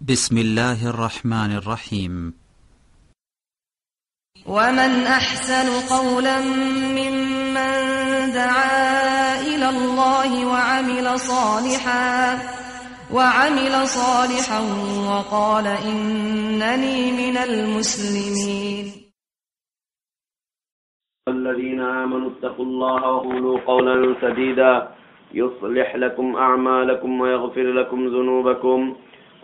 بسم الله الرحمن الرحيم. ومن أحسن قولا ممن دعا إلى الله وعمل صالحا وعمل صالحا وقال إنني من المسلمين. الذين آمنوا اتقوا الله وقولوا قولا سديدا يصلح لكم أعمالكم ويغفر لكم ذنوبكم.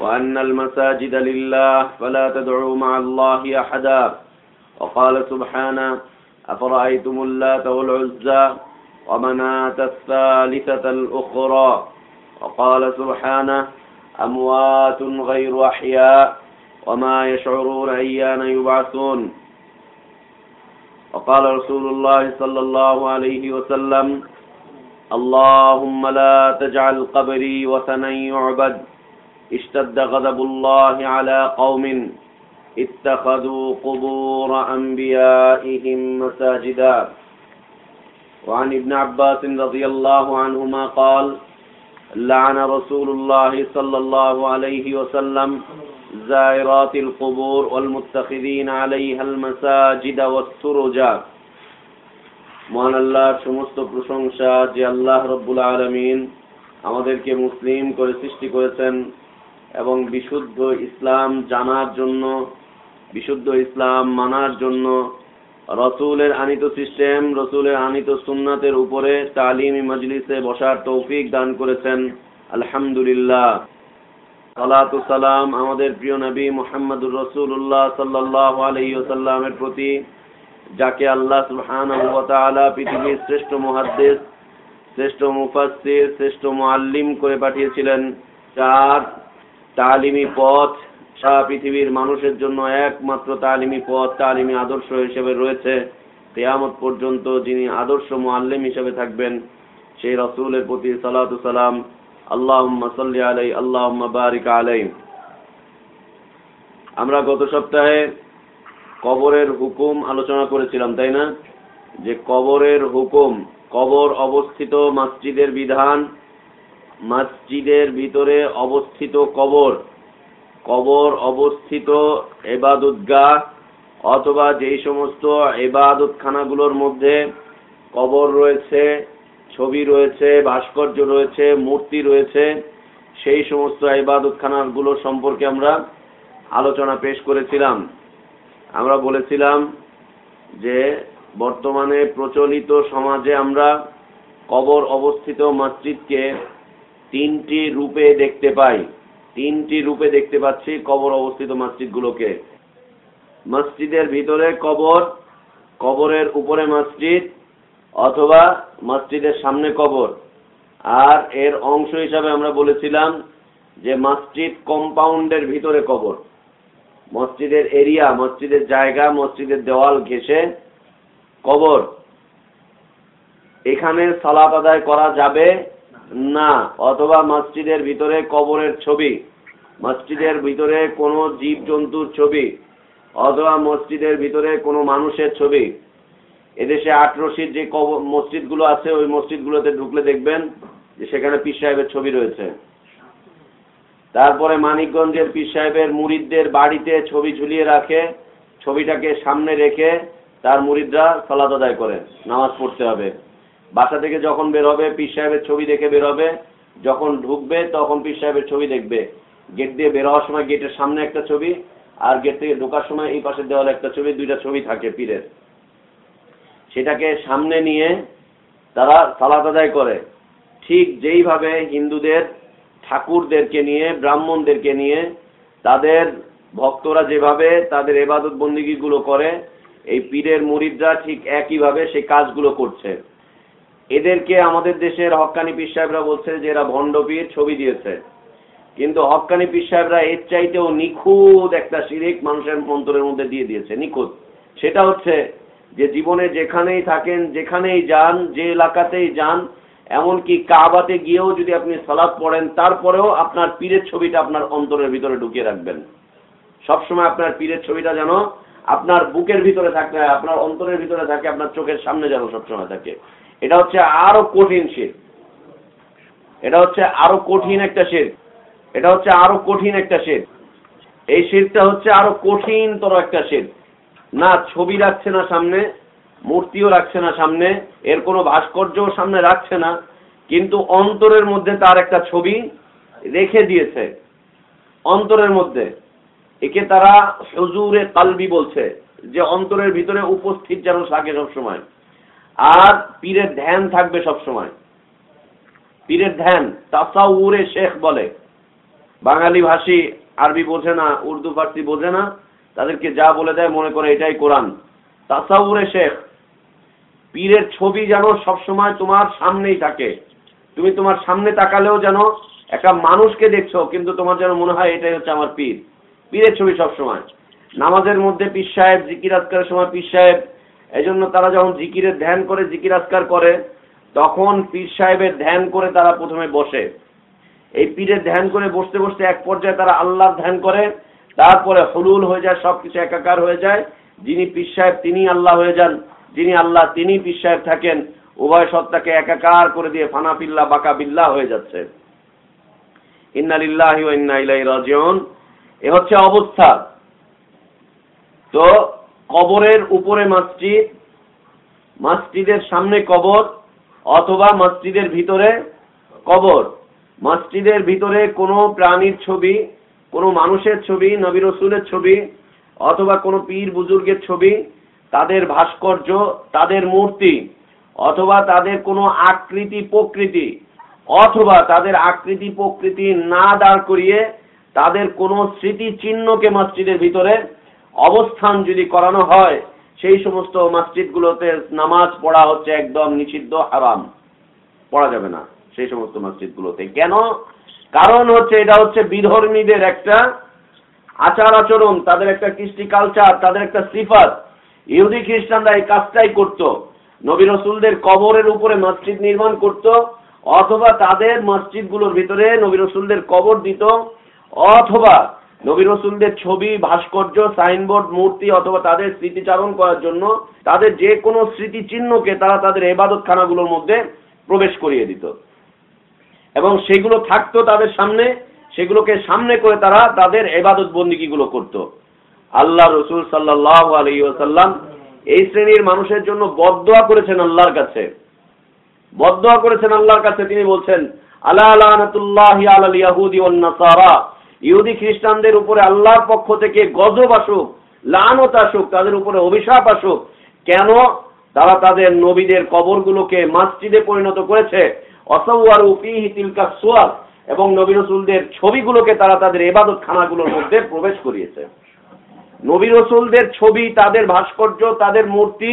وأن المساجد لله فلا تدعوا مع الله أحدا. وقال سبحانه أفرأيتم اللات والعزى ومناة الثالثة الأخرى؟ وقال سبحانه أموات غير أحياء وما يشعرون أيان يبعثون. وقال رسول الله صلى الله عليه وسلم اللهم لا تجعل قبري وثنا يعبد. اشتد غضب الله على قوم اتخذوا قبور أنبيائهم مساجدا وعن ابن عباس رضي الله عنهما قال لعن رسول الله صلى الله عليه وسلم زائرات القبور والمتخذين عليها المساجد والسرجا মহান আল্লাহর সমস্ত প্রশংসা যে আল্লাহ রব্বুল আলমিন আমাদেরকে মুসলিম করে সৃষ্টি করেছেন এবং বিশুদ্ধ ইসলাম জানার জন্য, বিশুদ্ধ ইসলাম মানার জন্য রসুলের আনিত সিস্টেম, রসুলের আনিত সুন্নাতের উপরে তালিমি মজলিসে বসার তৌফিক দান করেছেন। আলহামদুলিল্লাহ। সালাম আমাদের প্রিয় নবী মোহাম্মদুর রসুল্লাহ সাল্লাহ আলহিসাল্লামের প্রতি, যাকে আল্লাহ সুহান পৃথিবীর শ্রেষ্ঠ মহাদ্দেশ শ্রেষ্ঠ মুফাসির শ্রেষ্ঠ মুআল্লিম করে পাঠিয়েছিলেন। চার তালিমি পথ সারা পৃথিবীর মানুষের জন্য একমাত্র তালিমি পথ, তালিমি আদর্শ হিসেবে রয়েছে। কেয়ামত পর্যন্ত যিনি আদর্শ মুআল্লিম হিসেবে থাকবেন, সেই রসুলের প্রতি সালাতু সালাম। আল্লাহ সাল্লি আলাই আল্লাহ বারিক আলাই আমরা গত সপ্তাহে কবরের হুকুম আলোচনা করেছিলাম, তাই না? যে কবরের হুকুম, কবর অবস্থিত মসজিদের বিধান মসজিদের ভিতরে অবস্থিত কবর। কবর অবস্থিত এবাদুদ্গাহ অথবা যেই সমস্ত এবাদতখানাগুলোর মধ্যে কবর রয়েছে, ছবি রয়েছে, ভাস্কর্য রয়েছে, মূর্তি রয়েছে, সেই সমস্ত ইবাদতখানাগুলো সম্পর্কে আমরা আলোচনা পেশ করেছিলাম। আমরা বলেছিলাম যে বর্তমানে প্রচলিত সমাজে আমরা কবর অবস্থিত মসজিদকে তিনটি রূপে দেখতে পাই। তিনটি রূপে দেখতে পাচ্ছি কবর অবস্থিত মসজিদগুলোকে। মসজিদের ভিতরে কবর, কবরের উপরে মসজিদ, অথবা মসজিদের সামনে কবর। আর এর অংশ হিসাবে আমরা বলেছিলাম যে মসজিদ কম্পাউন্ডের ভিতরে কবর। মসজিদের এরিয়া, মসজিদের জায়গা, মসজিদের দেওয়াল ঘেসে কবর। এখানে সালাত আদায় করা যাবে না, অথবা মসজিদের ভিতরে কবরের ছবি, মসজিদের ভিতরে কোনো জীব জন্তুর ছবি, অথবা মসজিদের ভিতরে কোনো মানুষের ছবি। এদেশে আটরশির যে মসজিদগুলো আছে, ওই মসজিদগুলোতে ঢুকলে দেখবেন যে সেখানে পীর সাহেবের ছবি রয়েছে। তারপরে মানিকগঞ্জের পীর সাহেবের মুরিদদের বাড়িতে ছবি ঝুলিয়ে রাখে, ছবিটাকে সামনে রেখে তার মুরিদরা সালাদ আদায় করে, নামাজ পড়তে হবে। বাসা থেকে যখন বের হবে পীর সাহেবের ছবি দেখে বের হবে যখন ঢুকবে, তখন পীর সাহেবের ছবি দেখবে। গেট দিয়ে বের হওয়ার সময় গেটের সামনে একটা ছবি, আর গেট থেকে ঢোকার সময় এই পাশের দেওয়ালে একটা ছবি, দুইটা ছবি থাকে পীরের। সেটাকে সামনে নিয়ে তারা সালাত আদায় করে। ঠিক যেইভাবে হিন্দুদের, ঠাকুরদেরকে নিয়ে, ব্রাহ্মণদেরকে নিয়ে তাদের ভক্তরা যেভাবে তাদের এবাদত বন্দিগিগুলো করে, এই পীরের মুরিদরা ঠিক একইভাবে সেই কাজগুলো করছে। এদেরকে আমাদের দেশের হক্কানি পীর সাহেবরা বলছে যে এরা ভণ্ড পীর ছবি দিয়েছে। কিন্তু হকানি পীর সাহেবরা এর চাইতেও নিখুঁত একটা শিরিক মানুষের অন্তরের মধ্যে দিয়ে দিয়েছে, নিখুঁত। সেটা হচ্ছে যে জীবনে যেখানেই থাকেন, যেখানেই যান, যে এলাকাতেই যান, এমনকি কাবাতে গিয়েও যদি আপনি সালাদ পড়েন, তারপরেও আপনার পীরের ছবিটা আপনার অন্তরের ভিতরে ঢুকিয়ে রাখবেন। সবসময় আপনার পীরের ছবিটা যেন আপনার বুকের ভিতরে থাকে, আপনার অন্তরের ভিতরে থাকে, আপনার চোখের সামনে যেন সবসময় থাকে। এটা হচ্ছে আরও কঠিন শীত এটা হচ্ছে আরও কঠিন একটা শীত এটা হচ্ছে আরও কঠিন একটা শীত এই শীতটা হচ্ছে আরও কঠিনতর একটা শীত না, ছবি রাখছে না সামনে, মূর্তিও রাখছে না সামনে, এর কোনো ভাস্কর্যও সামনে রাখছে না, কিন্তু অন্তরের মধ্যে তার একটা ছবি রেখে দিয়েছে। অন্তরের মধ্যে। একে তারা হজুরে কালবি বলছে, যে অন্তরের ভিতরে উপস্থিত যেন থাকে সবসময়। আর পীরের ধ্যান থাকবে সবসময়। পীরের ধ্যান, তাসাউরে শেখ বলে। বাঙালি ভাষী, আরবি বোঝে না, উর্দু, ফার্সি বোঝে না, তাদেরকে যা বলে দেয় মনে করে এটাই কোরআন। তাসাউরে শেখ, পীরের ছবি যেন সবসময় তোমার সামনেই থাকে। তুমি তোমার সামনে তাকালেও যেন একটা মানুষকে দেখছ, কিন্তু তোমার যেন মনে হয় এটাই হচ্ছে আমার পীর। পীরের ছবি সবসময়। নামাজের মধ্যে পীর সাহেব, জিকির আজকারের সময় পীর সাহেব এই জন্য তারা যখন জিকিরের ধ্যান করে, জিকির আজকার করে, তখন পীর সাহেবের ধ্যান করে তারা প্রথমে বসে। এই পীরের ধ্যান করে বসতে বসতে এক পর্যায়ে তারা আল্লাহর ধ্যান করে, তারপরে হলুল হয়ে যায়, সবকিছু একাকার হয়ে যায়। যিনি পীর সাহেব, তিনি আল্লাহ হয়ে যান। যিনি আল্লাহ, তিনি পীর সাহেব থাকেন। উভয় সত্তাকে একাকার করে দিয়ে ফানা পিল্লা বাকা বিল্লা হয়ে যাচ্ছে। ইন্নালিল্লাহি ইন্না ইলাইহি রাজিউন। এ হচ্ছে অবস্থা। তো কবরের উপরে মসজিদ, মসজিদের সামনে কবর অথবা মসজিদের ভিতরে কবর। মসজিদের ভিতরে কোনো প্রাণীর ছবি, কোনো মানুষের ছবি, নবী রসুলের ছবি অথবা কোনো পীর বুজুর্গের ছবি, তাদের ভাস্কর্য, তাদের মূর্তি অথবা তাদের কোনো আকৃতি প্রকৃতি অথবা তাদের আকৃতি প্রকৃতি না দাঁড় করিয়ে তাদের কোনো স্মৃতি চিহ্নকে মসজিদের ভিতরে অবস্থান যদি করানো হয়, সেই সমস্ত মসজিদগুলোতে নামাজ পড়া হচ্ছে একদম নিষিদ্ধ আরাম পড়া যাবে না সেই সমস্ত মসজিদগুলোতে। কেন? কারণ হচ্ছে এটা হচ্ছে বিধর্মীদের একটা আচার আচরণ, তাদের একটা কৃষ্টি কালচার তাদের একটা সিফাত। ইহুদি খ্রিস্টানরা এই কাজটাই করত। নবী রসুলদের কবরের উপরে মসজিদ নির্মাণ করত, অথবা তাদের মসজিদগুলোর ভিতরে নবী রসুলদের কবর দিত, অথবা নবী রসুলদের ছবি, ভাস্কর্য, সাইনবোর্ড, মূর্তি অথবা তাদের স্মৃতিচারণ করার জন্য তাদের যে কোনো স্মৃতিচিহ্নকে তারা তাদের এবাদত খানাগুলোর মধ্যে প্রবেশ করিয়ে দিত। এবং সেগুলো থাকতো তাদের সামনে, সেগুলোকে সামনে করে তারা তাদের এবাদত বন্দিকিগুলো করত। আল্লাহ রসুল সাল্লাহ আলী ওসাল্লাম এই শ্রেণির মানুষের জন্য বদোয়া করেছেন আল্লাহর কাছে। বদোয়া করেছেন আল্লাহর কাছে, তিনি বলছেন আল্লাহ আলাহাতুল্লাহ আল ইয়াহুদি নাসারা। ইহুদি খ্রিস্টানদের উপরে আল্লাহর পক্ষ থেকে গজব আসুক, লানত আসুক, তাদের উপরে অভিশাপ আসুক, কেন? তারা তাদের নবীদের কবরগুলোকে মাসজিদে পরিণত করেছে। অসৌয়ার উপিহি তিলকা সোয়ার, এবং নবী রসুলদের ছবিগুলোকে তারা তাদের এবাদত খানাগুলোর মধ্যে প্রবেশ করিয়েছে। নবী রসুলদের ছবি, তাদের ভাস্কর্য, তাদের মূর্তি,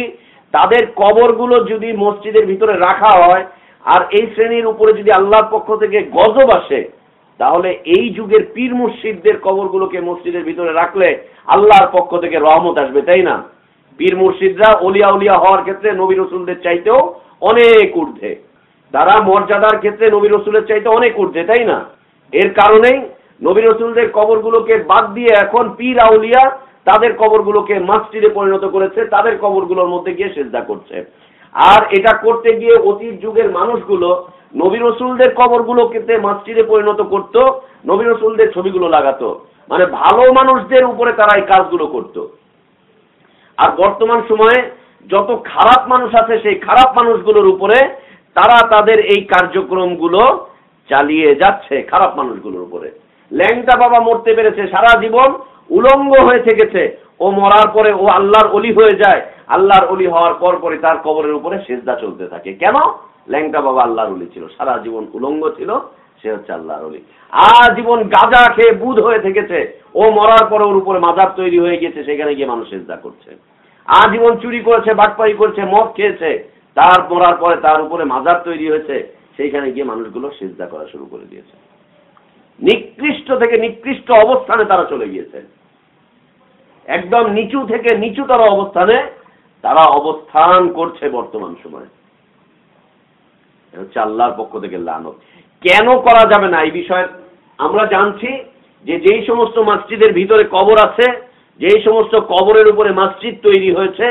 তাদের কবরগুলো যদি মসজিদের ভিতরে রাখা হয়, আর এই শ্রেণির উপরে যদি আল্লাহর পক্ষ থেকে গজব আসে তাহলে এই যুগের পীর মুর্শিদদের কবরগুলোকে মসজিদের ভিতরে রাখলে আল্লাহর পক্ষ থেকে রহমত আসবে, তাই না? পীর মুর্শিদরা অলিয়া উলিয়া হওয়ার ক্ষেত্রে নবী রসুলদের চাইতেও অনেক ঊর্ধ্বে। তারা মর্যাদার ক্ষেত্রে নবী রসুলের চাইতে অনেক ঊর্ধ্বে, তাই না? এর কারণেই নবী রসুলদের কবরগুলোকে বাদ দিয়ে এখন পীর আউলিয়া তাদের কবরগুলোকে মসজিদে পরিণত করেছে, তাদের কবরগুলোর মধ্যে গিয়ে সেজদা করছে। আর এটা করতে গিয়ে অতীত যুগের মানুষগুলো নবী রসুলদের কবরগুলোকে মসজিদে পরিণত করত, নবী রসুলদের ছবিগুলো লাগাতো। মানে ভালো মানুষদের উপরে তারা এই কাজগুলো করত। আর বর্তমান সময়ে যত খারাপ মানুষ আছে, সেই খারাপ মানুষগুলোর উপরে তারা তাদের এই কার্যক্রমগুলো চালিয়ে যাচ্ছে, খারাপ মানুষগুলোর উপরে। ল্যাংটা বাবা মরতে পেরেছে, সারা জীবন উলঙ্গ হয়ে থেকেছে ও মরার পরে ও আল্লাহর অলি হয়ে যায়, আল্লাহর অলি হওয়ার পর পরে তার কবরের উপরে সেজদা চলতে থাকে। কেন? ল্যাংটা বাবা আল্লাহর অলি ছিল, সারা জীবন উলঙ্গ ছিল, সে হচ্ছে আল্লাহর অলি। আজীবন গাঁজা খেয়ে বুধ হয়ে থেকেছে, ও মরার পরে ওর উপরে মাজার তৈরি হয়ে গেছে সেখানে গিয়ে মানুষ সেজদা করছে। আজীবন চুরি করেছে বাটপাড়ি করেছে, মদ খেয়েছে, তার মরার পরে তার উপরে মাজার তৈরি হয়েছে, সেইখানে গিয়ে মানুষগুলো সেজদা করা শুরু করে দিয়েছে। নিকৃষ্ট থেকে নিকৃষ্ট অবস্থানে তারা চলে গিয়েছে। একদম নিচু থেকে নিচুতর অবস্থানে তারা অবস্থান করছে বর্তমান সময়ে। হচ্ছে আল্লাহর পক্ষ থেকে লানত। কেন করা যাবে না এই বিষয়ে আমরা জানছি যে যেই সমস্ত মসজিদের ভিতরে কবর আছে, যেই সমস্ত কবরের উপরে মসজিদ তৈরি হয়েছে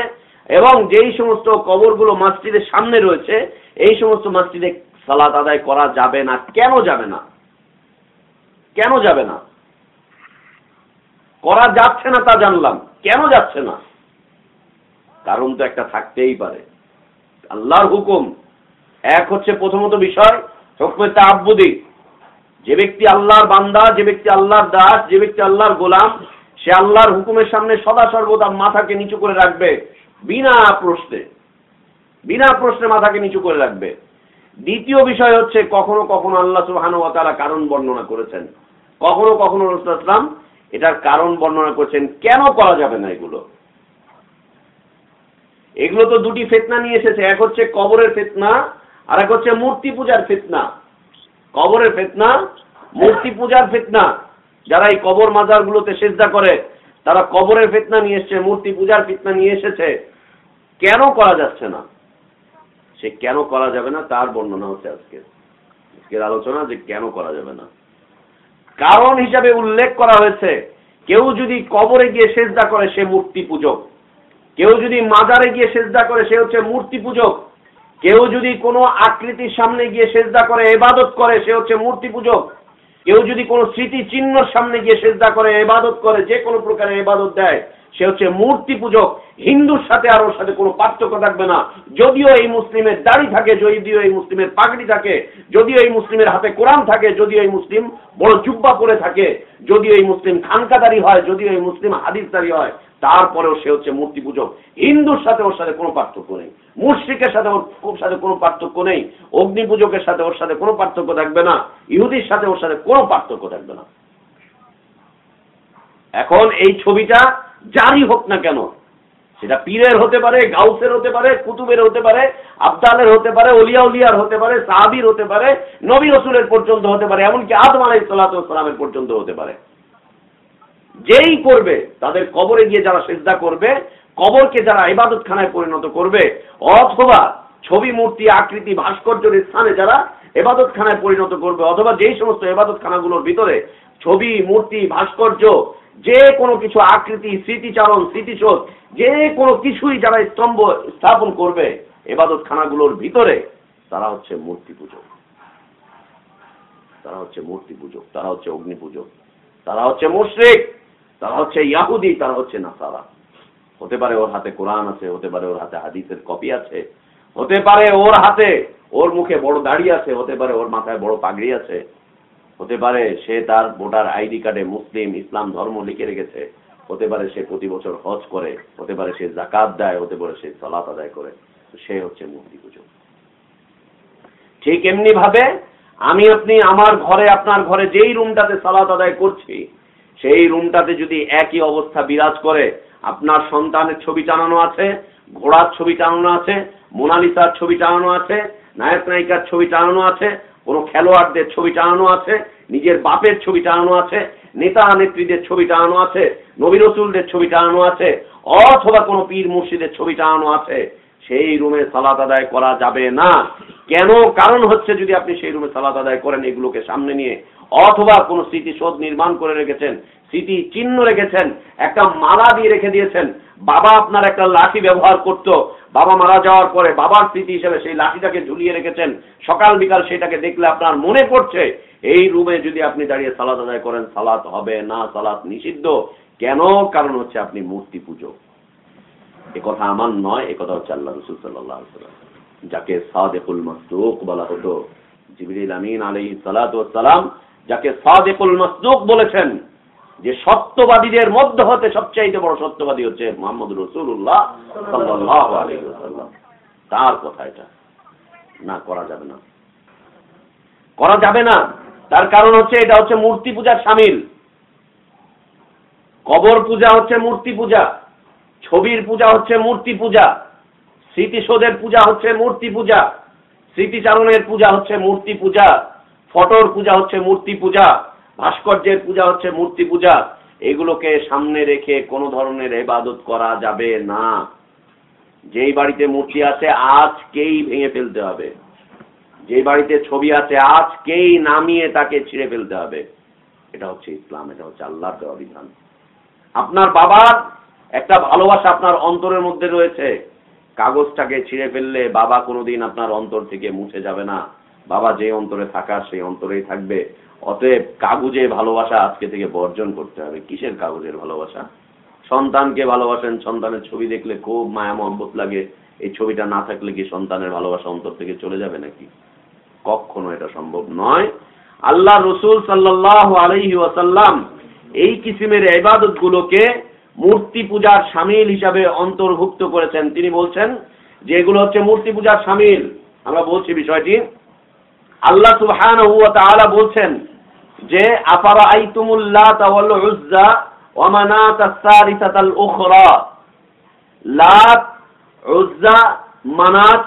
এবং যেই সমস্ত কবরগুলো মসজিদের সামনে রয়েছে, এই সমস্ত মসজিদে সালাত আদায় করা যাবে না, কেন যাবে না? কেন যাবে না? করা যাচ্ছে না তা জানলাম। কেন যাচ্ছে না? কারণ তো একটা থাকতেই পারে। আল্লাহর হুকুম এক হচ্ছে প্রথমত বিষয়, হুকমে তাব্বুদি যে ব্যক্তি আল্লাহর বান্দা, যে ব্যক্তি আল্লাহর দাস, যে ব্যক্তি আল্লাহর গোলাম, সে আল্লাহর হুকুমের সামনে সদা সর্বদা মাথাকে নিচু করে রাখবে বিনা প্রশ্নে। বিনা প্রশ্নে মাথাকে নিচু করে রাখবে। দ্বিতীয় বিষয় হচ্ছে কখনো কখনো আল্লাহ ওয়া তাআলা কারণ বর্ণনা করেছেন। কখনো কখনো রসুলাম এটার কারণ বর্ণনা করেছেন, কেন করা যাবে না এগুলো? এগুলো তো দুটি ফেতনা নিয়ে এসেছে, এক হচ্ছে কবরের ফেতনা, আর এক হচ্ছে মূর্তি পূজার ফেতনা। কবরের ফেতনা, মূর্তি পূজার ফেতনা। যারা এই কবর মাজারগুলোতে সেজদা করে, তারা কবরের ফেতনা নিয়ে এসেছে, মূর্তি পূজার ফেতনা নিয়ে এসেছে। কেন করা যাচ্ছে না? সে কেন করা যাবে না, তার বর্ণনা হচ্ছে আজকে। আজকের আলোচনা যে কেন করা যাবে না। কারণ হিসাবে উল্লেখ করা হয়েছে, কেউ যদি কবরে গিয়ে সেজদা করে, সে মূর্তি পূজক। কেউ যদি মাজারে গিয়ে সেজদা করে, সে হচ্ছে মূর্তি পূজক। কেউ যদি কোনো আকৃতির সামনে গিয়ে সেজদা করে, এবাদত করে, সে হচ্ছে মূর্তি পূজক। কেউ যদি কোনো স্মৃতি চিহ্নর সামনে গিয়ে সেজদা করে, এবাদত করে, যে কোনো প্রকারে এবাদত দেয় সে হচ্ছে মূর্তি পূজক। হিন্দুর সাথে আর ওর সাথে কোনো পার্থক্য থাকবে না। যদিও এই মুসলিমের দাড়ি থাকে, যদিও এই মুসলিমের পাগড়ি থাকে, যদিও এই মুসলিমের হাতে কোরআন থাকে, যদিও এই মুসলিম বড় জুব্বা পরে থাকে, যদিও এই মুসলিম খানকাদারি হয়, যদিও এই মুসলিম হাদিসদারি হয়, তারপরেও সে হচ্ছে মূর্তি পূজক। হিন্দুর সাথে ওর সাথে কোনো পার্থক্য নেই। মুশ্রিকের সাথে ওর সাথে কোনো পার্থক্য নেই। অগ্নি পূজকের সাথে ওর সাথে কোনো পার্থক্য থাকবে না। ইহুদির সাথে ওর সাথে কোনো পার্থক্য থাকবে না। এখন এই ছবিটা জারি হোক না কেন, সেটা পীরের হতে পারে, গাউসের হতে পারে, কুতুবের হতে পারে আবদালের হতে পারে অলিয়া উলিয়ার হতে পারে, সাহাবির হতে পারে, নবী রসুলের পর্যন্ত হতে পারে, এমনকি আদম আলাই সালাতামের পর্যন্ত হতে পারে। যেই করবে, তাদের কবরে গিয়ে যারা সেজদা করবে, কবরকে যারা ইবাদত খানায় পরিণত করবে, অথবা ছবি, মূর্তি, আকৃতি, ভাস্কর্যের স্থানে যারা এবাদত খানায় পরিণত করবে, অথবা যেই সমস্ত এবাদত খানাগুলোর ভিতরে ছবি, মূর্তি, ভাস্কর্য যে কোনো কিছু, আকৃতি, স্মৃতিচারণ স্মৃতিশোধ যে কোনো কিছুই যারা স্তম্ভ স্থাপন করবে এবাদত খানাগুলোর ভিতরে, তারা হচ্ছে মূর্তি পূজক। তারা হচ্ছে মূর্তি পূজক, তারা হচ্ছে অগ্নি পূজক, তারা হচ্ছে মুশ্রিক, তারা হচ্ছে ইয়াহুদি, তারা হচ্ছে নাসারা। হতে পারে ওর হাতে কোরআন আছে, হতে পারে ওর হাতে হাদিসের কপি আছে, হতে পারে ওর হাতে ওর মুখে বড় দাড়ি আছে, হতে পারে ওর মাথায় বড় পাগড়ি আছে হতে পারে সে তার ভোটার আইডি কার্ডে মুসলিম, ইসলাম ধর্ম লিখে রেখেছে, হতে পারে সে প্রতি বছর হজ করে, হতে পারে সে জাকাত দেয়, হতে পারে সে সলাত আদায় করে। সে হচ্ছে মূর্তি পুজো। ঠিক এমনি ভাবে আমি আপনি আমার ঘরে, আপনার ঘরে যেই রুমটাতে সালাত আদায় করছি, সেই রুমটাতে যদি একই অবস্থা বিরাজ করে, আপনার সন্তানের ছবি টানানো আছে, ঘোড়ার ছবি টানানো আছে, মোনালিসার ছবি টানানো আছে নায়ক নায়িকার ছবি টানানো আছে কোনো খেলোয়াড়দের ছবি টানানো আছে, নিজের বাপের ছবি টানানো আছে, নেতা নেত্রীদের ছবি টানানো আছে নবী রসুলদের ছবি টানানো আছে, অথবা কোনো পীর মুর্শিদের ছবি টানানো আছে, সেই রুমে সালাত আদায় করা যাবে না। কেন? কারণ হচ্ছে যদি আপনি সেই রুমে সালাত আদায় করেন, এগুলোকে সামনে নিয়ে অথবা কোনো স্মৃতিশোধ নির্মাণ করে রেখেছেন স্মৃতি চিহ্ন রেখেছেন, একটা মালা দিয়ে রেখে দিয়েছেন, বাবা আপনার একটা লাঠি ব্যবহার করত, বাবা মারা যাওয়ার পরে বাবার স্মৃতি হিসেবে সেই লাঠিটাকে ঝুলিয়ে রেখেছেন, সকাল বিকাল সেটাকে দেখলে আপনার মনে পড়ছে, এই রুমে যদি আপনি দাঁড়িয়ে সালাত আদায় করেন, সালাত হবে না, সালাত নিষিদ্ধ, কেন? কারণ হচ্ছে আপনি মূর্তি পুজো। এ কথা আমার নয়, এ কথা হচ্ছে আল্লাহ রসুল সাল্লাহ যাকে সাদেকুল মাসদুক বলা হতো, জিবরিল আমিন আলী সালাম যাকে সাদেকুল মাসদুক বলেছেন, যে সত্যবাদীদের মধ্য হতে সবচাইতে বড় সত্যবাদী হচ্ছে মোহাম্মদ রসুল্লাহ সাল্লাহ তার কথা এটা। না, করা যাবে না। করা যাবে না। তার কারণ হচ্ছে এটা হচ্ছে মূর্তি পূজার সামিল। কবর পূজা হচ্ছে মূর্তি পূজা। ছবির পূজা হচ্ছে মূর্তি পূজা। স্মৃতিশোধের পূজা হচ্ছে মূর্তি পূজা। স্মৃতিচারণের পূজা হচ্ছে মূর্তি পূজা। ফটোর পূজা হচ্ছে মূর্তি পূজা, ভাস্কর্যের পূজা হচ্ছে মূর্তি পূজা। এগুলোকে সামনে রেখে কোনো ধরনের এবাদত করা যাবে না। যেই বাড়িতে মূর্তি আছে, আজকেই ভেঙে ফেলতে হবে। যেই বাড়িতে ছবি আছে, আজকেই নামিয়ে তাকে ছিঁড়ে ফেলতে হবে। এটা হচ্ছে ইসলাম, এটা হচ্ছে আল্লাহর দেওয়া বিধান। আপনার বাবার একটা ভালোবাসা আপনার অন্তরের মধ্যে রয়েছে। কাগজটাকে ছিঁড়ে ফেললে বাবা কোনোদিন আপনার অন্তর থেকে মুছে যাবে না। বাবা যে অন্তরে থাকা সেই অন্তরেই থাকবে। অতএব কাগজে ভালোবাসা আজকে থেকে বর্জন করতে হবে। কিসের কাগজের ভালোবাসা? সন্তানকে ভালোবাসেন, সন্তানের ছবি দেখলে খুব মায়া মহব্বত লাগে। এই ছবিটা না থাকলে কি সন্তানের ভালোবাসা অন্তর থেকে চলে যাবে নাকি? কখনো এটা সম্ভব নয়। আল্লাহ রসুল সাল্লাহ আলহি ওয়াসাল্লাম এই কিসিমের ইবাদত গুলোকে মূর্তি পূজার সামিল হিসাবে অন্তর্ভুক্ত করেছেন। তিনি বলছেন যে এগুলো হচ্ছে মূর্তি পূজার সামিল। আমরা বলছি বিষয়টি আল্লাহ তাআলা বলছেন যে আফারা আইতুমুল্লাহ মানাত,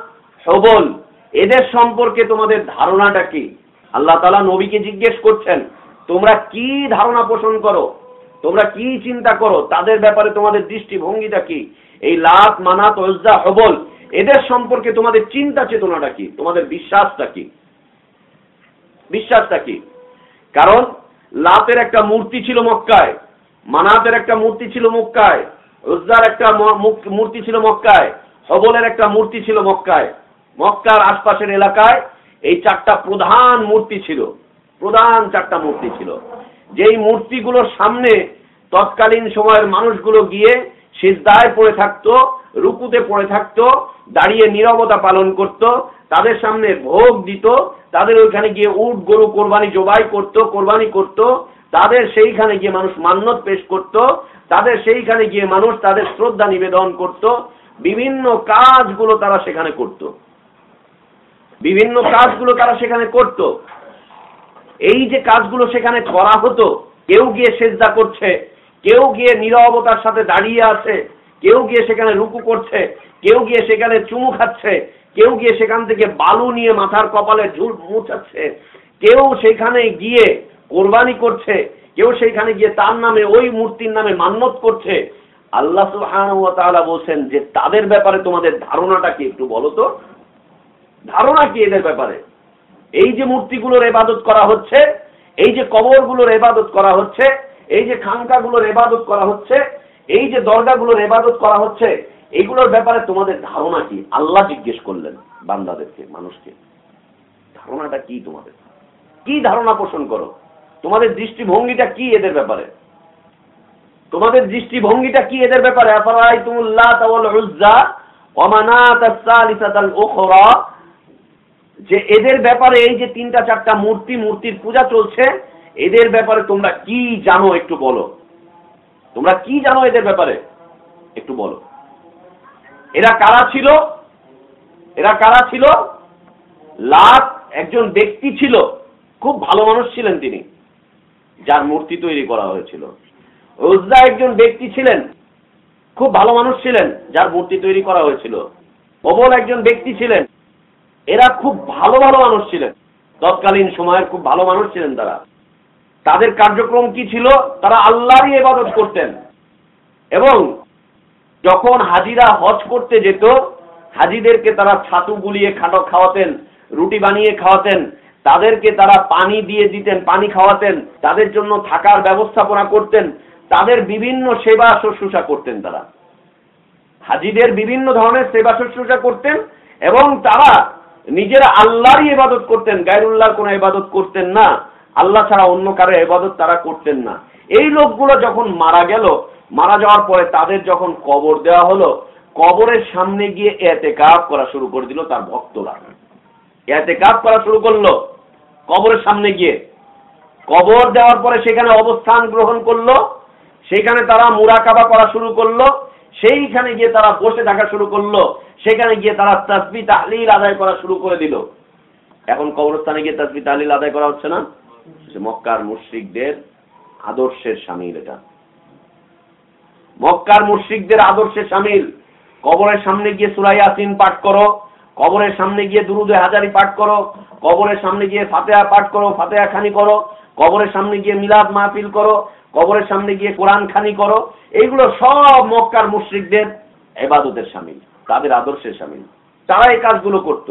হবল, এদের সম্পর্কে তোমাদের ধারণাটা কি? আল্লাহ তাআলা নবীকে জিজ্ঞেস করছেন, তোমরা কি ধারণা পোষণ করো? তোমরা কি চিন্তা করো? তাদের ব্যাপারে তোমাদের দৃষ্টিভঙ্গিটা কি? এই লাত, মানাত, উজ্জা, হবল, এদের সম্পর্কে তোমাদের চিন্তা চেতনাটা কি? তোমাদের বিশ্বাসটা কি? বিশ্বাসটা কি? কারণ লাতের একটা মূর্তি ছিল মক্কায়, মানাতের একটা মূর্তি ছিল মক্কায় উজ্জার একটা মূর্তি ছিল মক্কায়, হবলের একটা মূর্তি ছিল মক্কায়। মক্কার আশপাশের এলাকায় এই চারটা প্রধান মূর্তি ছিল, প্রধান চারটা মূর্তি ছিল। যেই মূর্তিগুলোর সামনে তৎকালীন সময়ের মানুষগুলো গিয়ে সিজদায় পড়ে থাকতো রুকুতে পড়ে থাকতো, দাঁড়িয়ে নিরবতা পালন করত, তাদের সামনে ভোগ দিত, তাদের ওইখানে গিয়ে উট, গরু, কোরবানি, জবাই করত, কোরবানি করত, তাদের সেইখানে গিয়ে মানুষ মান্যত পেশ করত, তাদের সেইখানে গিয়ে মানুষ তাদের শ্রদ্ধা নিবেদন করত, বিভিন্ন কাজগুলো তারা সেখানে করত। বিভিন্ন কাজগুলো তারা সেখানে করত। এই যে কাজগুলো সেখানে করা হতো, কেউ গিয়ে সেজদা করছে, কেউ গিয়ে নিরবতার সাথে দাঁড়িয়ে আছে কেউ গিয়ে সেখানে রুকু করছে, কেউ গিয়ে সেখানে চুমু খাচ্ছে, কেউ গিয়ে সেখান থেকে বালু নিয়ে মাথার কপালে ঝুল মুছাচ্ছে, কেউ সেখানে গিয়ে কোরবানি করছে, কেউ সেখানে গিয়ে তার নামে, ওই মূর্তির নামে মান্যত করছে। আল্লাহ বলছেন যে তাদের ব্যাপারে তোমাদের ধারণাটা কি একটু বলো তো? ধারণা কি এদের ব্যাপারে? এই যে মূর্তিগুলোর এবাদত করা হচ্ছে, এই যে কবরগুলোর এবাদত করা হচ্ছে, এই যে খানকাগুলোর এবাদত করা হচ্ছে এই যে দরগাগুলোর এবাদত করা হচ্ছে, এগুলোর ব্যাপারে তোমাদের ধারণা কি? আল্লাহ জিজ্ঞেস করলেন বান্দাদেরকে, মানুষকে। ধারণাটা কি তোমাদের? কি ধারণা পোষণ করো? তোমাদের দৃষ্টিভঙ্গিটা কি এদের ব্যাপারে? তোমাদের দৃষ্টিভঙ্গিটা কি এদের ব্যাপারে? যে এদের ব্যাপারে এই যে তিনটা চারটা মূর্তি, মূর্তির পূজা চলছে, এদের ব্যাপারে তোমরা কি জানো একটু বলো। তোমরা কি জানো এদের ব্যাপারে? একটু বলো। এরা কারা ছিল? এরা কারা ছিল? লাট একজন ব্যক্তি ছিল। খুব ভালো মানুষ ছিলেন তিনি, যার মূর্তি তৈরি করা হয়েছিল। রোজদা একজন ব্যক্তি ছিলেন। খুব ভালো মানুষ ছিলেন, যার মূর্তি তৈরি করা হয়েছিল। অবল একজন ব্যক্তি ছিলেন। এরা খুব ভালো ভালো মানুষ ছিলেন। তৎকালীন সময়ের খুব ভালো মানুষ ছিলেন তারা। তাদের কার্যক্রম কি ছিল? তারা আল্লাহরই এবাদত করতেন। এবং যখন হাজিরা হজ করতে যেত, হাজিদেরকে তারা ছাতু গুলিয়ে খাটো খাওয়াতেন, রুটি বানিয়ে খাওয়াতেন, তাদেরকে তারা পানি দিয়ে দিতেন, পানি খাওয়াতেন, তাদের জন্য থাকার ব্যবস্থাপনা করতেন, তাদের বিভিন্ন সেবা শুশ্রূষা করতেন তারা। হাজিদের বিভিন্ন ধরনের সেবা শুশ্রূষা করতেন এবং তারা নিজেরা আল্লাহরই ইবাদত করতেন। গায়রুল্লাহর কোনো ইবাদত করতেন না। আল্লাহ ছাড়া অন্য কারও ইবাদত তারা করতেন না। এই লোকগুলো যখন মারা গেল, মারা যাওয়ার পরে তাদের যখন কবর দেওয়া হলো, কবরের সামনে গিয়ে এতে কাপ করা শুরু করে দিল তার ভক্তরা। এতে কাপ করা শুরু করল কবরের সামনে গিয়ে। কবর দেওয়ার পরে সেখানে অবস্থান গ্রহণ করল, সেখানে তারা মুরাকাবা করা শুরু করল, সেইখানে গিয়ে তারা বসে থাকা শুরু করল, সেখানে গিয়ে তারা তাসবি তাহলিল আদায় করা শুরু করে দিল। এখন কবরস্থানে গিয়ে তাসবি তাহলিল আদায় করা হচ্ছে না? মক্কার মুশ্রিকদের আদর্শের সামিল এটা। মক্কার মুশ্রিকদের আদর্শের সামিল। কবরের সামনে গিয়ে সুরাই আসিন পাঠ করো, কবরের সামনে গিয়ে দুরুদে হাজারি পাঠ করো, কবরের সামনে গিয়ে ফাতেহা পাঠ করো, ফাতেহা খানি করো, কবরের সামনে গিয়ে মিলাদ মাহফিল করো, কবরের সামনে গিয়ে কোরআন খানি করো, এইগুলো সব মক্কার মুশ্রিকদের এবাদতের সামিল, তাদের আদর্শের সামিল। তারা এই কাজগুলো করত।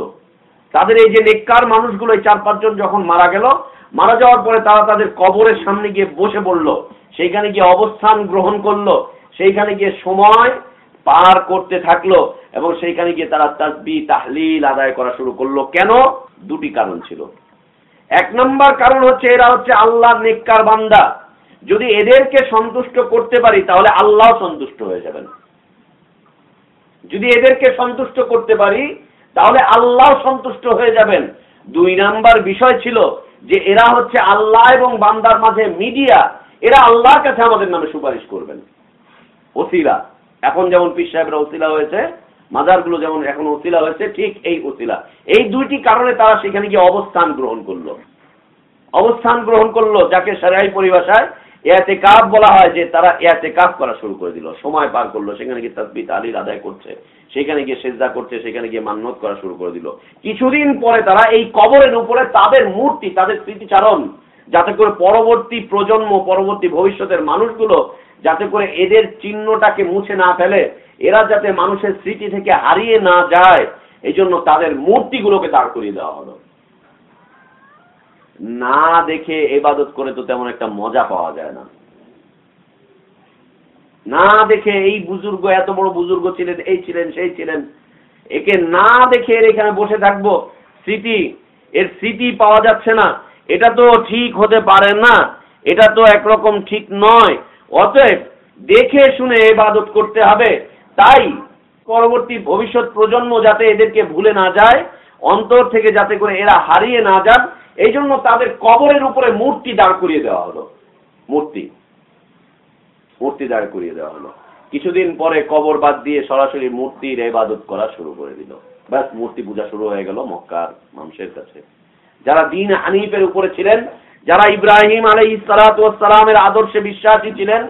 তাদের এই যে নেককার মানুষগুলো, এই চার পাঁচজন যখন মারা গেল, মারা যাওয়ার পরে তারা তাদের কবরের সামনে গিয়ে বসে পড়ল। সেইখানে গিয়ে অবস্থান গ্রহণ করল। সেইখানে গিয়ে সময় পার করতে থাকল এবং সেইখানে গিয়ে তারা তাসবি, তাহলিল আদায় করা শুরু করল। কেন? দুটি কারণ ছিল। এক নম্বর কারণ হচ্ছে, এরা হচ্ছে আল্লাহর নেককার বান্দা। যদি এদেরকে সন্তুষ্ট করতে পারি, তাহলে আল্লাহ সন্তুষ্ট হয়ে যাবেন। যদি এদেরকে সন্তুষ্ট করতে পারি তাহলে আল্লাহ সন্তুষ্ট হয়ে যাবেন। দুই নাম্বার বিষয় ছিল যে এরা হচ্ছে আল্লাহ এবং বান্দার মাঝে মিডিয়া। এরা আল্লাহর কাছে আমাদের নামে সুপারিশ করবেন। ওসিলা। এখন যেমন পীর সাহেবরা ওসিলা হয়েছে, মাজারগুলো যেমন এখন ওসিলা হয়েছে, ঠিক এই ওসিলা। এই দুইটি কারণে তারা সেখানে গিয়ে অবস্থান গ্রহণ করল। অবস্থান গ্রহণ করল যাকে সারাই পরিভাষায় এতে কাপ বলা হয় যে তারা এতে কাপ করা শুরু করে দিল। সময় পার করল, সেখানে গিয়ে তাসবি তালিল আদায় করছে। সেখানে গিয়ে সেজদা করছে, সেখানে গিয়ে মান্যত করা শুরু করে দিল। কিছুদিন পরে তারা এই কবরের উপরে তাদের মূর্তি, তাদের স্মৃতিচারণ, যাতে করে পরবর্তী প্রজন্ম, পরবর্তী ভবিষ্যতের মানুষগুলো যাতে করে এদের চিহ্নটাকে মুছে না ফেলে, এরা যাতে মানুষের স্মৃতি থেকে হারিয়ে না যায় এই জন্য তাদের মূর্তিগুলোকে দাঁড় করিয়ে দেওয়া হলো। না দেখে এবাদত করে তো তেমন একটা মজা পাওয়া যায় না। না দেখে এই বুজুর্গ, এত বড় বুজুর্গ ছিলেন, এই ছিলেন, সেই ছিলেন। একে না দেখে এখানে বসে থাকব, স্মৃতি, এর স্মৃতি পাওয়া যাচ্ছে না। এটা তো ঠিক হতে পারে না। এটা তো একরকম ঠিক নয়। অতএব দেখে শুনে এবাদত করতে হবে। তাই পরবর্তী ভবিষ্যৎ প্রজন্ম যাতে এদেরকে ভুলে না যায়, অন্তর থেকে যাতে করে এরা হারিয়ে না যান এই জন্য তাদের কবরের উপরে মূর্তি দাঁড় করিয়ে দেওয়া হলো। মূর্তি। মূর্তি দাঁড় করিয়ে দেওয়া হলো। কিছুদিন পরে কবর বাদ দিয়ে সরাসরি মূর্তির এবাদত করা শুরু করে দিল। ব্যাস, মূর্তি পূজা শুরু হয়ে গেল মক্কার মানুষের কাছে। যারা দিন হানিফের উপরে ছিলেন, যারা ইব্রাহিম আলাই সালাতামের আদর্শে বিশ্বাসী ছিলেন,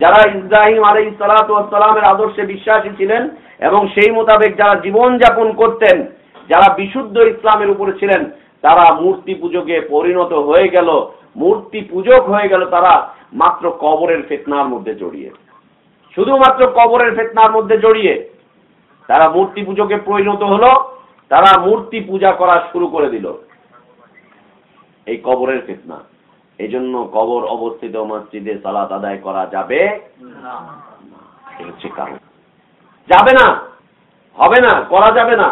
যারা ইব্রাহিম আলাই সালাতামের আদর্শে বিশ্বাসী ছিলেন এবং সেই মোতাবেক যারা জীবন যাপন করতেন, যারা বিশুদ্ধ ইসলামের উপরে ছিলেন তারা মূর্তি পুজোকে পরিণত হয়ে গেল। মূর্তি পূজক হয়ে গেল তারা মাত্র কবরের ফেতনার মধ্যে জড়িয়ে। শুধুমাত্র কবরের ফেতনার মধ্যে জড়িয়ে তারা মূর্তি পুজোকে পরিণত হলো, তারা মূর্তি পূজা করা শুরু করে দিল। এই কবরের ফেতনা। এই জন্য কবর অবস্থিত মসজিদে সালাত আদায় করা যাবে যাবে না, হবে না, করা যাবে না।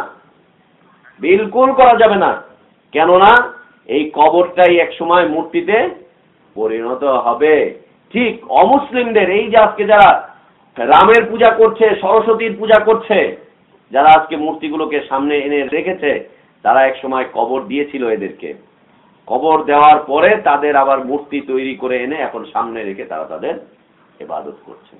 বিলকুল করা যাবে না। কেননা এই কবরটাই এক সময় মূর্তিতে পরিণত হবে। ঠিক অমুসলিমদের, এই যে আজকে যারা রামের পূজা করছে, সরস্বতীর পূজা করছে, যারা আজকে মূর্তিগুলোকে সামনে এনে রেখেছে, তারা এক সময় কবর দিয়েছিল এদেরকে। কবর দেওয়ার পরে তাদের আবার মূর্তি তৈরি করে এনে এখন সামনে রেখে তারা তাদের এবাদত করছে।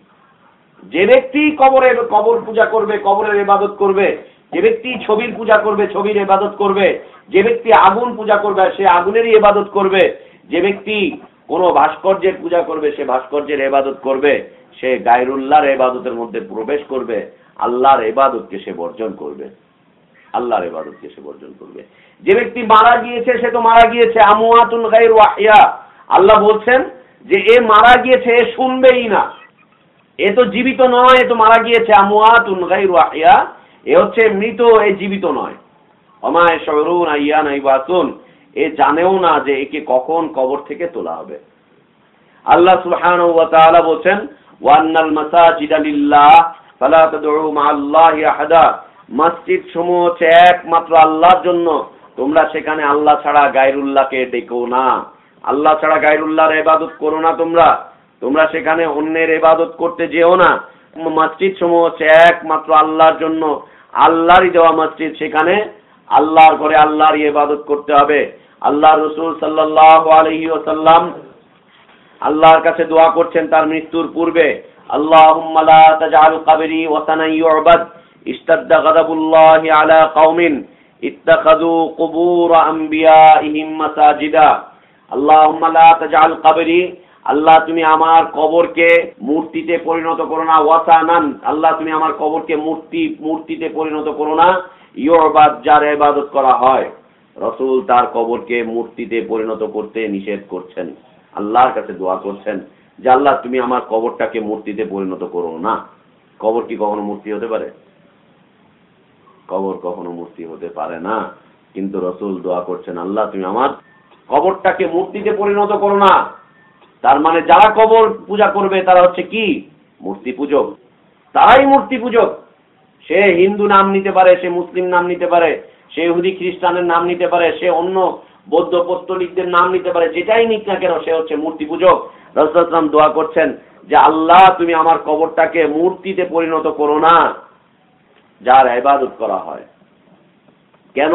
যে ব্যক্তি কবরের কবর পূজা করবে, কবরের এবাদত করবে, যে ব্যক্তি ছবির পূজা করবে, ছবির এবাদত করবে যে ব্যক্তি আগুন পূজা করবে, সে আগুনেরই এবাদত করবে। যে ব্যক্তি কোনো ভাস্কর্যের পূজা করবে, সে ভাস্কর্যের এবাদত করবে। সে গায়রুল্লাহর এবাদতের মধ্যে প্রবেশ করবে। আল্লাহর এবাদতকে সে বর্জন করবে। আল্লাহর এবাদতকে সে বর্জন করবে। যে ব্যক্তি মারা গিয়েছে, সে তো মারা গিয়েছে। আমুয়াতুন গাইর ওয়াহিয়া আল্লাহ বলছেন যে, এ মারা গিয়েছে, এ শুনবেই না। এ তো জীবিত নয়, এ তো মারা গিয়েছে। আমুয়াতুন গাইর ওয়াহিয়া এ হচ্ছে মৃত, এ জীবিত নয়। অমায় শরুন আইয়া নাই বাতুন এ জানেও না যে একে কখন কবর থেকে তোলা হবে। আল্লাহ সুবহানাহু ওয়া তাআলা বলেন ওয়ান্নাল মাসাজিদা লিল্লাহ, ফালা তাদউ মা'আল্লাহি আহাদা। মসজিদ সমূহ হচ্ছে একমাত্র আল্লাহর জন্য। তোমরা সেখানে আল্লাহ ছাড়া গায়রুল্লাহকে ডেকো না। আল্লাহ ছাড়া গায়রুল্লাহর ইবাদত করো না তোমরা। তোমরা সেখানে অন্যের ইবাদত করতে যেও না। মসজিদ সমূহ হচ্ছে একমাত্র আল্লাহর জন্য। আল্লাহরই দেওয়া মসজিদ সেখানে আল্লাহর ঘরে আল্লাহর ইবাদত করতে হবে। আল্লাহ রসুল সাল্লাহ আলহি ওসাল্লাম আল্লাহর কাছে দোয়া করছেন তার মৃত্যুর পূর্বে আল্লাহ কাবরি আল্লাহ তুমি আমার কবরকে মূর্তিতে পরিণত করো না। ওয়াসানান আল্লাহ তুমি আমার কবরকে মূর্তি, মূর্তিতে পরিণত করো না। ইউবাদ যার ইবাদত করা হয়, রসুল তার কবরকে মূর্তিতে পরিণত করতে নিষেধ করছেন। আল্লাহর কাছে দোয়া করছেন যে, আল্লাহ, তুমি আমার কবরটাকে মূর্তিতে পরিণত করো না। কবর কি কখনো মূর্তি হতে পারে? কবর কখনো মূর্তি হতে পারে না। কিন্তু রসুল দোয়া করছেন, আল্লাহ, তুমি আমার কবরটাকে মূর্তিতে পরিণত করো না। তার মানে যারা কবর পূজা করবে, তারা হচ্ছে কি? মূর্তি পূজক। তারাই মূর্তি পূজক। সে হিন্দু নাম নিতে পারে, সে মুসলিম নাম নিতে পারে, সে হুদি খ্রিস্টানের নাম নিতে পারে, সে অন্য বৌদ্ধ পত্তলিকদের নাম নিতে পারে, যেটাই নিক না কেন, সে হচ্ছে মূর্তি পূজক। রসুলাম দোয়া করছেন যে, আল্লাহ, তুমি আমার কবরটাকে মূর্তিতে পরিণত করো না, যার ইবাদত করা হয়। কেন?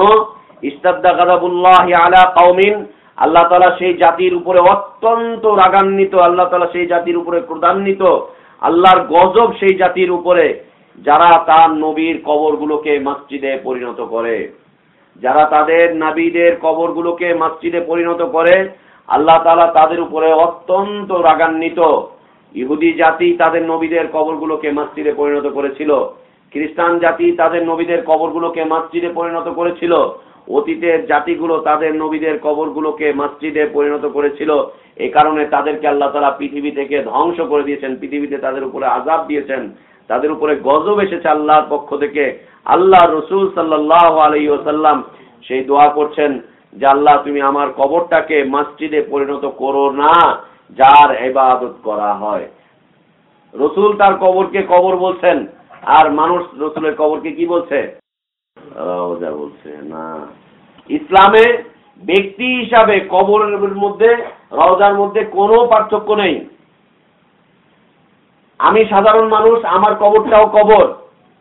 ইস্তাদ্দা গাদাবুল্লাহ আলা কাউমিন আল্লাহ তালা সেই জাতির উপরে অত্যন্ত রাগান্বিত, আল্লাহ তালা সেই জাতির উপরে ক্রোধান্বিত, আল্লাহর গজব সেই জাতির উপরে যারা তার নবীর কবরগুলোকে মসজিদে পরিণত করে, যারা তাদের নাবিদের কবরগুলোকে মসজিদে পরিণত করে, আল্লাহ তালা তাদের উপরে অত্যন্ত রাগান্বিত। ইহুদি জাতি তাদের নবীদের কবরগুলোকে মসজিদে পরিণত করেছিল। খ্রিস্টান জাতি তাদের নবীদের কবরগুলোকে মসজিদে পরিণত করেছিল। অতীতের জাতিগুলো তাদের নবীদের কবরগুলোকে মসজিদে পরিণত করেছিল। এই কারণে তাদেরকে আল্লাহ তালা পৃথিবী থেকে ধ্বংস করে দিয়েছেন, পৃথিবীতে তাদের উপরে আজাব দিয়েছেন। তাদের উপরে গজব এসেছে আল্লাহর পক্ষ থেকে। আল্লাহ রসুল সাল্লাহ আলাই ওসাল্লাম সেই দোয়া করছেন যে, আল্লাহ, তুমি আমার কবরটাকে মসজিদে পরিণত করো না, যার এবাদত করা হয়। রসুল তার কবরকে কবর বলছেন, আর মানুষ রসুলের কবরকে কি বলছে? বলছে, না। ইসলামে ব্যক্তি হিসাবে কবরের মধ্যে, রওজার মধ্যে কোনো পার্থক্য নেই। আমি সাধারণ মানুষ, আমার কবরটাও কবর।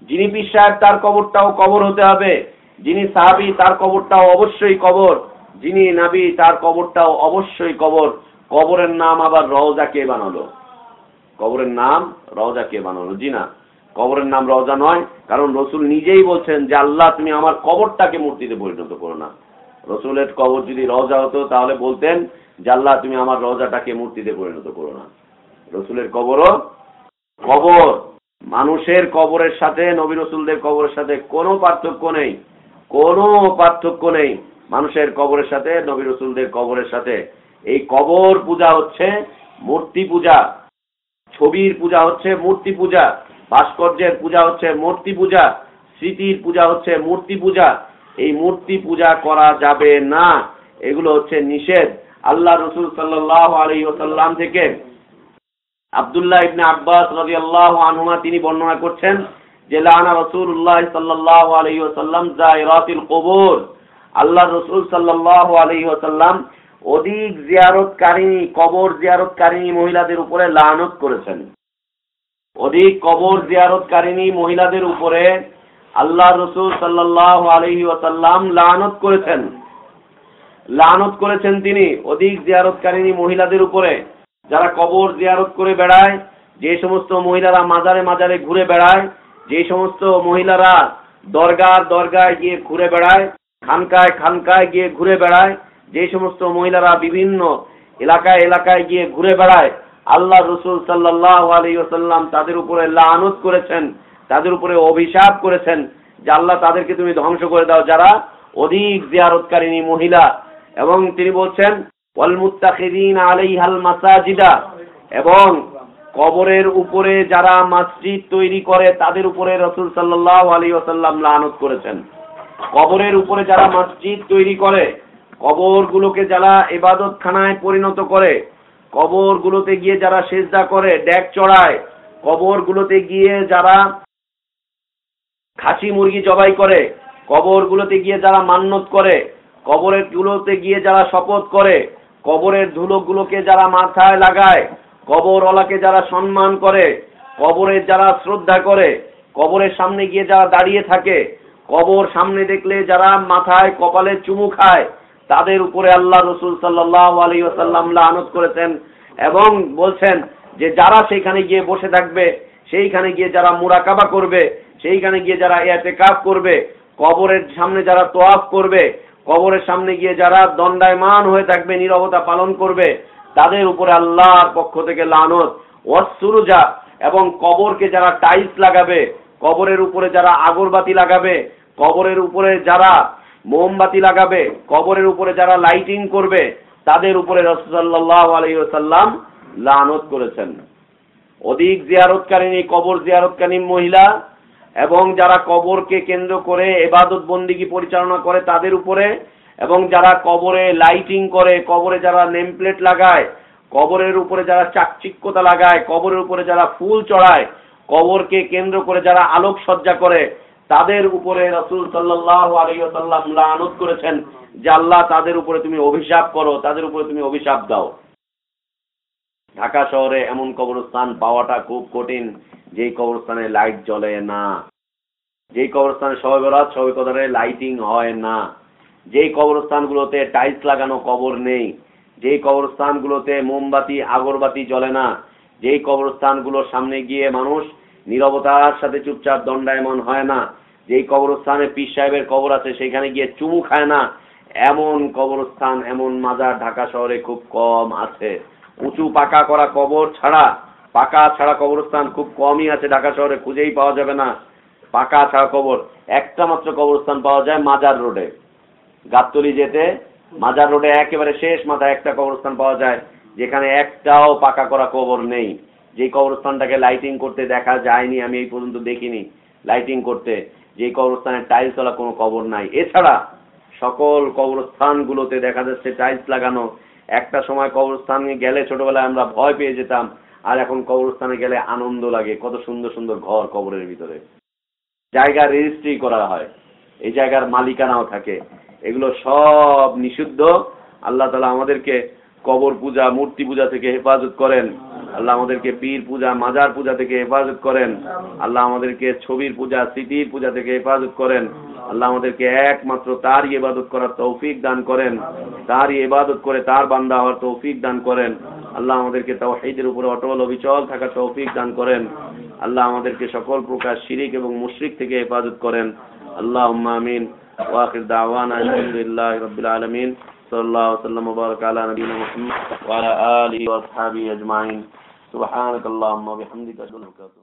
যিনি পীর সাহেব, তার কবরটাও কবর হতে হবে। যিনি সাহাবি, তার কবরটাও অবশ্যই কবর। যিনি নাবি, তার কবরটাও অবশ্যই কবর। কবরের নাম আবার রওজা কে বানালো? কবরের নাম রওজা কে বানালো? জি না, কবরের নাম রওজা নয়, কারণ রসুল নিজেই বলছেন যে, আল্লাহ, তুমি আমার কবরটাকে মূর্তিতে পরিণত করো না। রসুলের কবর যদি রওজা হতো, তাহলে বলতেন যে, আল্লাহ, তুমি আমার রওজাটাকে মূর্তিতে পরিণত করো না। রসুলের কবরও কবর। মানুষের কবরের সাথে, নবী রসুলদের কবরের সাথে কোনো পার্থক্য নেই। কোনো পার্থক্য নেই মানুষের কবরের সাথে, নবী রসুলদের কবরের সাথে। এই কবর পূজা হচ্ছে মূর্তি পূজা। ছবির পূজা হচ্ছে মূর্তি পূজা। ভাস্কর্যের পূজা হচ্ছে মূর্তি পূজা। স্মৃতির পূজা হচ্ছে মূর্তি পূজা। এই মূর্তি পূজা করা যাবে না। এগুলো হচ্ছে নিষেধ। আল্লাহ রসুল সাল্লাহ আলী ওসাল্লাম থেকে আবদুল্লাহ ইবনে আব্বাস রাজি আল্লাহ আনহুমা তিনি বর্ণনা করছেন যে, লানা রসুল্লাহ সাল্লাহ আলহি ওসাল্লাম জায়রাতিল কবর। আল্লাহ রসুল সাল্লাহ আলহি ওসাল্লাম অধিক জিয়ারতকারিনী কবর জিয়ারতকারিনী মহিলাদের উপরে লানত করেছেন। অধিক কবর জিয়ারতকারিনী মহিলাদের উপরে আল্লাহ রসুল সাল্লাহ আলহি ওসাল্লাম লানত করেছেন। লানত করেছেন তিনি অধিক জিয়ারতকারিনী মহিলাদের উপরে। যারা কবর জিয়ারত করে বেড়ায়, যে সমস্ত মহিলারা মাজারে মাজারে ঘুরে বেড়ায়, যে সমস্ত মহিলারা দরগার দরগায় গিয়ে ঘুরে বেড়ায়, খানকায় খানকায় গিয়ে ঘুরে বেড়ায়, যে সমস্ত মহিলারা বিভিন্ন এলাকায় এলাকায় গিয়ে ঘুরে বেড়ায়, আল্লাহ রসুল সাল্লাহ আলী ওসাল্লাম তাদের উপরে লানত করেছেন, তাদের উপরে অভিশাপ করেছেন যে আল্লাহ তাদেরকে তুমি ধ্বংস করে দাও। যারা অধিক জিয়ারতকারিনী মহিলা, এবং তিনি বলছেন আলাইহাল এবং কবরের উপরে যারা মসজিদ তৈরি করে, তাদের উপরে রসুল সাল্লাহ আলী লানত করেছেন। কবরের উপরে যারা মসজিদ তৈরি করে, কবরগুলোকে যারা এবাদত খানায় পরিণত করে, কবরগুলোতে গিয়ে যারা সেজদা করে ড্যাক চড়ায়, কবরগুলোতে গিয়ে যারা খাসি মুরগি জবাই করে, কবরগুলোতে গিয়ে যারা মান্যত করে কবরের গুলোতে গিয়ে যারা শপথ করে কবরের ধুলোগুলোকে যারা মাথায় লাগায়, কবরওয়ালাকে যারা সম্মান করে, কবরের যারা শ্রদ্ধা করে, কবরের সামনে গিয়ে যারা দাঁড়িয়ে থাকে, কবর সামনে দেখলে যারা মাথায় কপালে চুমু খায়, তাদের উপরে আল্লাহ রসুল সাল্লাহ আলী লানত করেছেন এবং বলছেন যে যারা সেইখানে গিয়ে বসে থাকবে, সেইখানে গিয়ে যারা মুরাকাবা করবে, সেইখানে গিয়ে যারা এতে কাপ করবে, কবরের সামনে যারা তোয়াফ করবে কবরের সামনে গিয়ে যারা দণ্ডায়মান হয়ে থাকবে, নিরবতা পালন করবে, তাদের উপরে আল্লাহর পক্ষ থেকে লানত। ওয়াসুরুজা এবং কবরকে যারা টাইলস লাগাবে, কবরের উপরে যারা আগরবাতি লাগাবে, কবরের উপরে যারা মোমবাতি লাগাবে, কবরের উপরে যারা লাইটিং করবে, তাদের উপরে রসুল্লাহ আলহিসাল্লাম লানত করেছেন। অধিক জিয়ারতকারিনী কবর জিয়ারতকারী মহিলা এবং যারা কবরকে কেন্দ্র করে এবাদত বন্দিগি পরিচালনা করে তাদের উপরে, এবং যারা কবরে লাইটিং করে, কবরে যারা নেম প্লেট লাগায়, কবরের উপরে যারা চাকচিক্যতা লাগায়, কবরের উপরে যারা ফুল চড়ায়, কবরকে কেন্দ্র করে যারা আলোক সজ্জা করে, তাদের উপরে রসুল সাল্লাহ আলহিহাল্লাম লানত করেছেন যে, আল্লাহ, তাদের উপরে তুমি অভিশাপ করো, তাদের উপরে তুমি অভিশাপ দাও। ঢাকা শহরে এমন কবরস্থান পাওয়াটা খুব কঠিন, যেই কবরস্থানে লাইট জ্বলে না। যেই কবরস্থানে সবাই বরাত সবাই কদারে লাইটিং হয় না। যেই কবরস্থানগুলোতে টাইলস লাগানো কবর নেই, যেই কবরস্থানগুলোতে মোমবাতি, আগরবাতি জ্বলে না, যেই কবরস্থানগুলোর সামনে গিয়ে মানুষ নিরবতার সাথে চুপচাপ দণ্ডায়মন হয় না, যেই কবরস্থানে পীর সাহেবের কবর আছে সেখানে গিয়ে চুমু খায় না, এমন কবরস্থান, এমন মাজার ঢাকা শহরে খুব কম আছে। উঁচু পাকা করা কবর ছাড়া, পাকা ছাড়া কবরস্থান খুব কমই আছে ঢাকা শহরে, খুঁজেই পাওয়া যাবে না। পাকা ছাড়া কবর, একটা মাত্র কবরস্থান পাওয়া যায় মাজার রোডে। গাবতলি যেতে মাজার রোডে একেবারে শেষ মাথায় একটা কবরস্থান পাওয়া যায়, যেখানে একটাও পাকা করা কবর নেই। যে কবরস্থানটাকে লাইটিং করতে দেখা যায়নি, আমি এই পর্যন্ত দেখিনি লাইটিং করতে। যে কবরস্থানে টাইলস ওলা কোনো কবর নাই। এছাড়া সকল কবরস্থানগুলোতে দেখা যাচ্ছে টাইলস লাগানো একটা সময় কবরস্থানে গেলে ছোটবেলায় আমরা ভয় পেয়ে যেতাম, আর এখন কবরস্থানে গেলে আনন্দ লাগে। কত সুন্দর সুন্দর ঘর কবরের ভিতরে। জায়গা রেজিস্ট্রি করা হয়। এই জায়গার মালিকানাও থাকে। এগুলো সব নিষিদ্ধ। আল্লাহ তালা আমাদেরকে কবর পূজা, মূর্তি পূজা থেকে হেফাজত করেন। আল্লাহ আমাদেরকে পীর পূজা, মাজার পূজা থেকে হেফাজত করেন। আল্লাহ আমাদেরকে ছবির পূজা, স্মৃতির পূজা থেকে হেফাজত করেন। আল্লাহ আমাদেরকে একমাত্র তারই ইবাদত করার তৌফিক দান করেন। তারই ইবাদত করে তার বান্দা হওয়ার তৌফিক দান করেন। আল্লাহ আমাদেরকে তাওহীদের উপরে অটল অবিচল থাকার তৌফিক দান করেন। আল্লাহ আমাদেরকে সকল প্রকার শিরিক এবং মুশরিক থেকে হেফাজত করেন। আল্লাহ আমিন। ওয়াকির দাওয়ান আলহামদুলিল্লাহ রবিল আলমিন। সাল্লাহ সাল্লাম মুবারক আলা নবীনা মুহাম্মদ ওয়া আলা আলিহি ওয়া আসহাবিহি আজমাইন। সুবহানাকাল্লাহুম্মা ওয়া বিহামদিকা আশহাদু